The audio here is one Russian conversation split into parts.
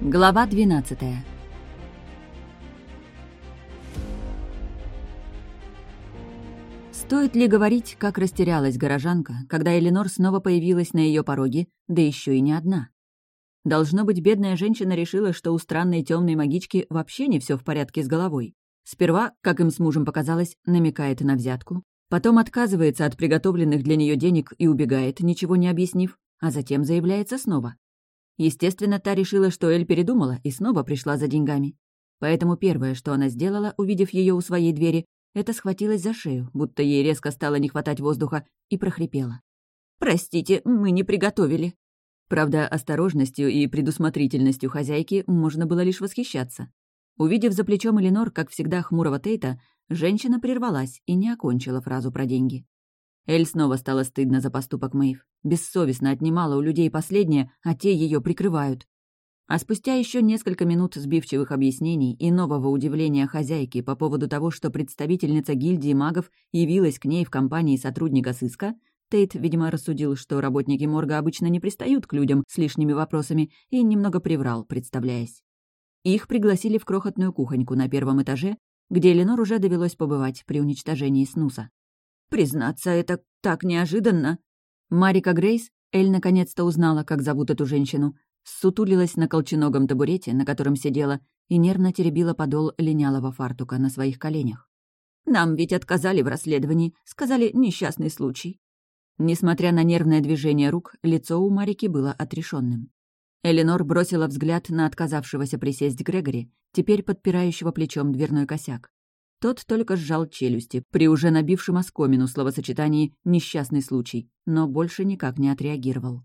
Глава 12 Стоит ли говорить, как растерялась горожанка, когда Эленор снова появилась на ее пороге, да еще и не одна? Должно быть, бедная женщина решила, что у странной темной магички вообще не все в порядке с головой. Сперва, как им с мужем показалось, намекает на взятку, потом отказывается от приготовленных для нее денег и убегает, ничего не объяснив, а затем заявляется снова. Естественно, та решила, что Эль передумала и снова пришла за деньгами. Поэтому первое, что она сделала, увидев ее у своей двери, это схватилась за шею, будто ей резко стало не хватать воздуха, и прохрипела. «Простите, мы не приготовили». Правда, осторожностью и предусмотрительностью хозяйки можно было лишь восхищаться. Увидев за плечом Эленор, как всегда, хмурого Тейта, женщина прервалась и не окончила фразу про деньги. Эль снова стало стыдно за поступок Мэйв. Бессовестно отнимала у людей последнее, а те ее прикрывают. А спустя еще несколько минут сбивчивых объяснений и нового удивления хозяйки по поводу того, что представительница гильдии магов явилась к ней в компании сотрудника сыска, Тейт, видимо, рассудил, что работники морга обычно не пристают к людям с лишними вопросами, и немного приврал, представляясь. Их пригласили в крохотную кухоньку на первом этаже, где Эленор уже довелось побывать при уничтожении снуса. «Признаться, это так неожиданно!» Марика Грейс, Эль наконец-то узнала, как зовут эту женщину, сутулилась на колченогом табурете, на котором сидела, и нервно теребила подол линялого фартука на своих коленях. «Нам ведь отказали в расследовании, сказали несчастный случай». Несмотря на нервное движение рук, лицо у Марики было отрешенным. Эленор бросила взгляд на отказавшегося присесть Грегори, теперь подпирающего плечом дверной косяк. Тот только сжал челюсти при уже набившем оскомину словосочетании «несчастный случай», но больше никак не отреагировал.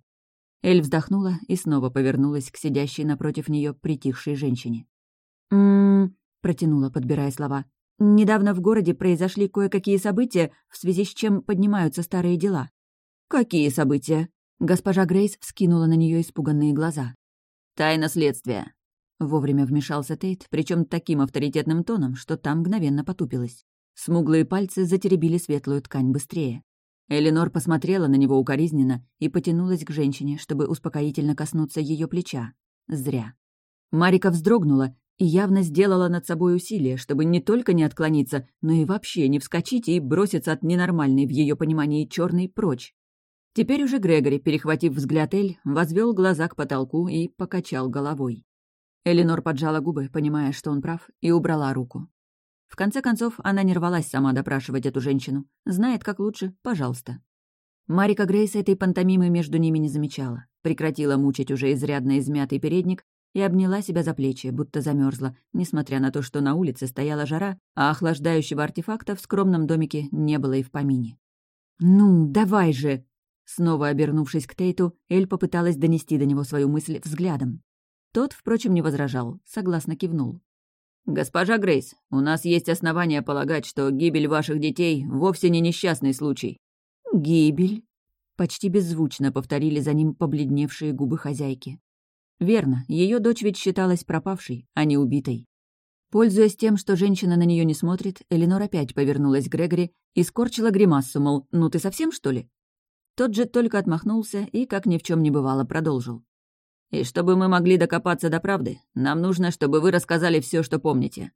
Эль вздохнула и снова повернулась к сидящей напротив нее притихшей женщине. «М-м-м», протянула, подбирая слова. «Недавно в городе произошли кое-какие события, в связи с чем поднимаются старые дела». «Какие события?» Госпожа Грейс вскинула на нее испуганные глаза. «Тайна следствия», Вовремя вмешался Тейт, причем таким авторитетным тоном, что там мгновенно потупилась. Смуглые пальцы затеребили светлую ткань быстрее. Эленор посмотрела на него укоризненно и потянулась к женщине, чтобы успокоительно коснуться ее плеча. Зря. Марика вздрогнула и явно сделала над собой усилие, чтобы не только не отклониться, но и вообще не вскочить и броситься от ненормальной в ее понимании черной прочь. Теперь уже Грегори, перехватив взгляд Эль, возвел глаза к потолку и покачал головой. Эленор поджала губы, понимая, что он прав, и убрала руку. В конце концов, она не рвалась сама допрашивать эту женщину. Знает, как лучше, пожалуйста. Марика Грейс этой пантомимы между ними не замечала. Прекратила мучить уже изрядно измятый передник и обняла себя за плечи, будто замерзла, несмотря на то, что на улице стояла жара, а охлаждающего артефакта в скромном домике не было и в помине. «Ну, давай же!» Снова обернувшись к Тейту, Эль попыталась донести до него свою мысль взглядом. Тот, впрочем, не возражал, согласно кивнул. «Госпожа Грейс, у нас есть основания полагать, что гибель ваших детей вовсе не несчастный случай». «Гибель?» Почти беззвучно повторили за ним побледневшие губы хозяйки. Верно, ее дочь ведь считалась пропавшей, а не убитой. Пользуясь тем, что женщина на нее не смотрит, Эленор опять повернулась к Грегори и скорчила гримассу, мол, «Ну ты совсем, что ли?» Тот же только отмахнулся и, как ни в чем не бывало, продолжил. И чтобы мы могли докопаться до правды, нам нужно, чтобы вы рассказали все, что помните».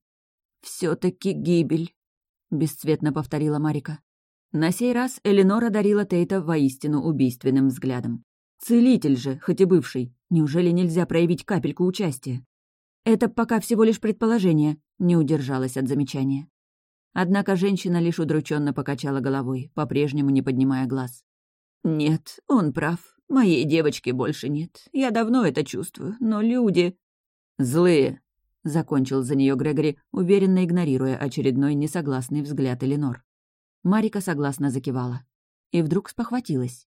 «Все-таки гибель», — бесцветно повторила Марика. На сей раз Эленора дарила Тейта воистину убийственным взглядом. «Целитель же, хоть и бывший, неужели нельзя проявить капельку участия?» «Это пока всего лишь предположение», — не удержалась от замечания. Однако женщина лишь удрученно покачала головой, по-прежнему не поднимая глаз. «Нет, он прав. Моей девочки больше нет. Я давно это чувствую, но люди... Злые, — закончил за нее Грегори, уверенно игнорируя очередной несогласный взгляд Эленор. Марика согласно закивала. И вдруг спохватилась.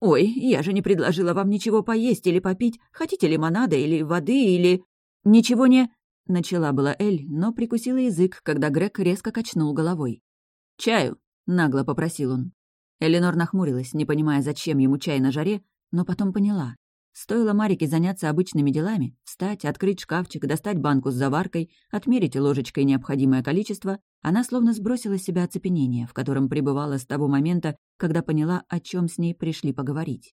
«Ой, я же не предложила вам ничего поесть или попить. Хотите лимонада или воды или...» «Ничего не...» — начала была Эль, но прикусила язык, когда Грег резко качнул головой. «Чаю?» — нагло попросил он. Эленор нахмурилась, не понимая, зачем ему чай на жаре, но потом поняла. Стоило Марике заняться обычными делами, встать, открыть шкафчик, достать банку с заваркой, отмерить ложечкой необходимое количество, она словно сбросила с себя оцепенение, в котором пребывала с того момента, когда поняла, о чем с ней пришли поговорить.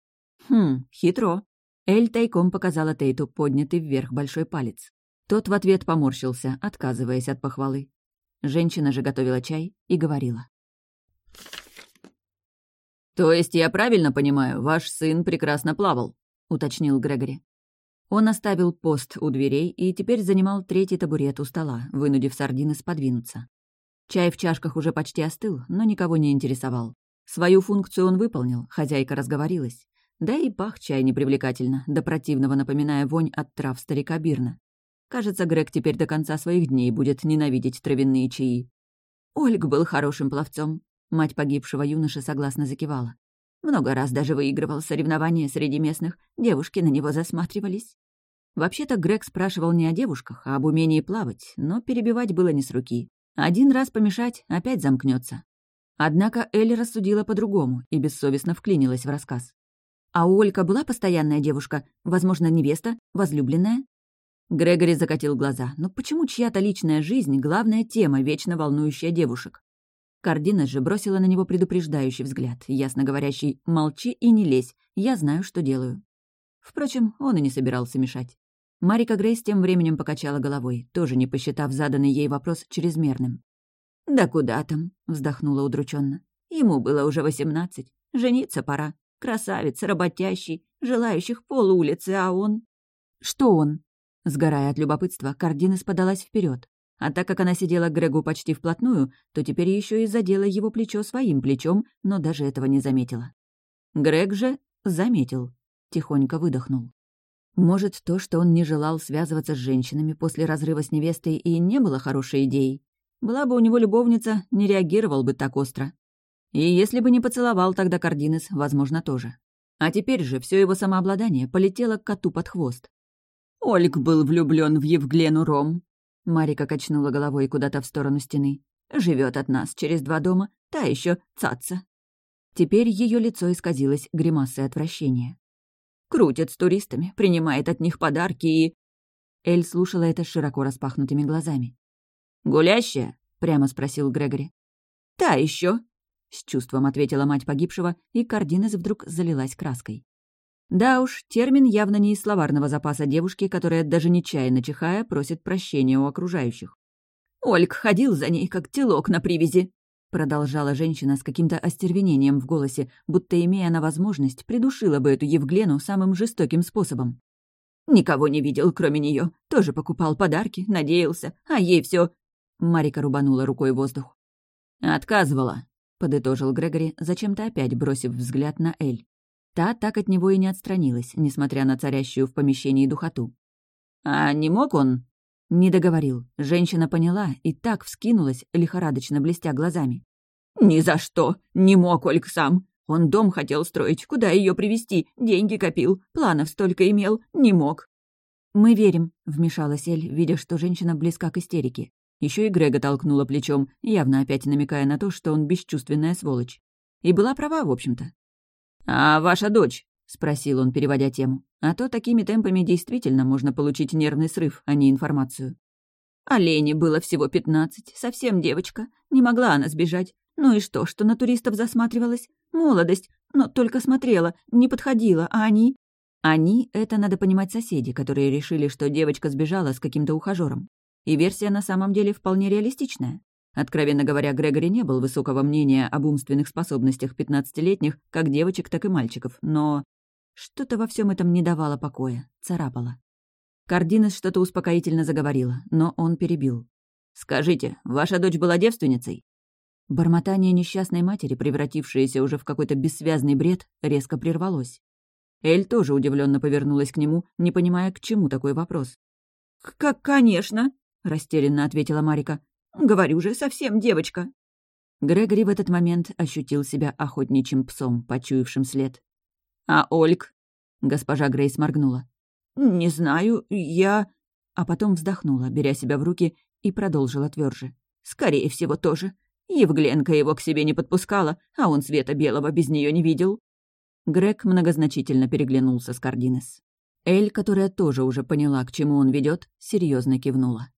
Хм, хитро. Эль тайком показала Тейту поднятый вверх большой палец. Тот в ответ поморщился, отказываясь от похвалы. Женщина же готовила чай и говорила. «То есть я правильно понимаю, ваш сын прекрасно плавал?» — уточнил Грегори. Он оставил пост у дверей и теперь занимал третий табурет у стола, вынудив сардины сподвинуться. Чай в чашках уже почти остыл, но никого не интересовал. Свою функцию он выполнил, хозяйка разговорилась. Да и пах чай непривлекательно, до противного напоминая вонь от трав старика Бирна. Кажется, Грег теперь до конца своих дней будет ненавидеть травяные чаи. Ольг был хорошим пловцом. Мать погибшего юноши согласно закивала. Много раз даже выигрывал соревнования среди местных, девушки на него засматривались. Вообще-то Грег спрашивал не о девушках, а об умении плавать, но перебивать было не с руки. Один раз помешать, опять замкнется. Однако Элли рассудила по-другому и бессовестно вклинилась в рассказ. А у Олька была постоянная девушка, возможно, невеста, возлюбленная? Грегори закатил глаза. Но почему чья-то личная жизнь — главная тема, вечно волнующая девушек? Кардина же бросила на него предупреждающий взгляд, ясно говорящий «молчи и не лезь, я знаю, что делаю». Впрочем, он и не собирался мешать. Марика Грейс тем временем покачала головой, тоже не посчитав заданный ей вопрос чрезмерным. «Да куда там?» — вздохнула удрученно. «Ему было уже восемнадцать. Жениться пора. Красавец, работящий, желающих пол улицы, а он... Что он? Сгорая от любопытства, Кардинес подалась вперед. А так как она сидела к Грегу почти вплотную, то теперь еще и задела его плечо своим плечом, но даже этого не заметила. Грег же заметил, тихонько выдохнул. Может, то, что он не желал связываться с женщинами после разрыва с невестой, и не было хорошей идеей. Была бы у него любовница, не реагировал бы так остро. И если бы не поцеловал тогда Кардинес, возможно, тоже. А теперь же все его самообладание полетело к коту под хвост. Ольг был влюблен в Евглену Ром. Марика качнула головой куда-то в сторону стены. Живет от нас через два дома, та еще цаца. Теперь ее лицо исказилось гримасой отвращения. Крутит с туристами, принимает от них подарки и... Эль слушала это широко распахнутыми глазами. «Гулящая?» — прямо спросил Грегори. «Та еще, — с чувством ответила мать погибшего, и Кардинес вдруг залилась краской. Да уж, термин явно не из словарного запаса девушки, которая, даже нечаянно чихая, просит прощения у окружающих. «Ольг ходил за ней, как телок на привязи», — продолжала женщина с каким-то остервенением в голосе, будто, имея она возможность, придушила бы эту Евглену самым жестоким способом. «Никого не видел, кроме нее. Тоже покупал подарки, надеялся, а ей все. Марика рубанула рукой воздух. «Отказывала», — подытожил Грегори, зачем-то опять бросив взгляд на Эль. Та так от него и не отстранилась, несмотря на царящую в помещении духоту. «А не мог он?» Не договорил. Женщина поняла и так вскинулась, лихорадочно блестя глазами. «Ни за что! Не мог Ольг сам! Он дом хотел строить, куда ее привести, деньги копил, планов столько имел, не мог!» «Мы верим», — вмешалась Эль, видя, что женщина близка к истерике. Еще и Грега толкнула плечом, явно опять намекая на то, что он бесчувственная сволочь. И была права, в общем-то. «А ваша дочь?» — спросил он, переводя тему. А то такими темпами действительно можно получить нервный срыв, а не информацию. А Лене было всего пятнадцать, совсем девочка. Не могла она сбежать. Ну и что, что на туристов засматривалась? Молодость, но только смотрела, не подходила, а они... Они — это, надо понимать, соседи, которые решили, что девочка сбежала с каким-то ухажером. И версия на самом деле вполне реалистичная. Откровенно говоря, Грегори не был высокого мнения об умственных способностях пятнадцатилетних, как девочек, так и мальчиков, но что-то во всем этом не давало покоя, царапало. Кардинес что-то успокоительно заговорила, но он перебил. «Скажите, ваша дочь была девственницей?» Бормотание несчастной матери, превратившееся уже в какой-то бессвязный бред, резко прервалось. Эль тоже удивленно повернулась к нему, не понимая, к чему такой вопрос. «Как, конечно!» — растерянно ответила Марика. «Говорю же, совсем девочка». Грегори в этот момент ощутил себя охотничьим псом, почуявшим след. «А Ольг?» — госпожа Грейс моргнула. «Не знаю, я...» А потом вздохнула, беря себя в руки, и продолжила тверже. «Скорее всего, тоже. Евгленка его к себе не подпускала, а он света белого без нее не видел». Грег многозначительно переглянулся с Кардинес. Эль, которая тоже уже поняла, к чему он ведет, серьезно кивнула.